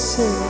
say.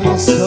missão.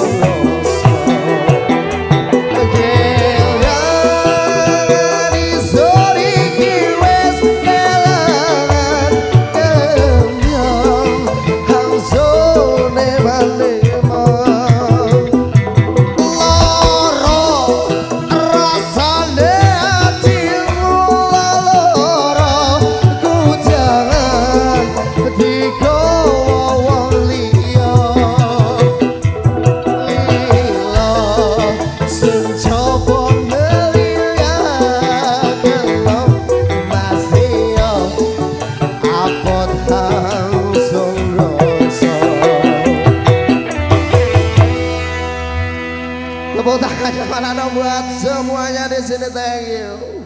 Mana dong buat semuanya di sini thank you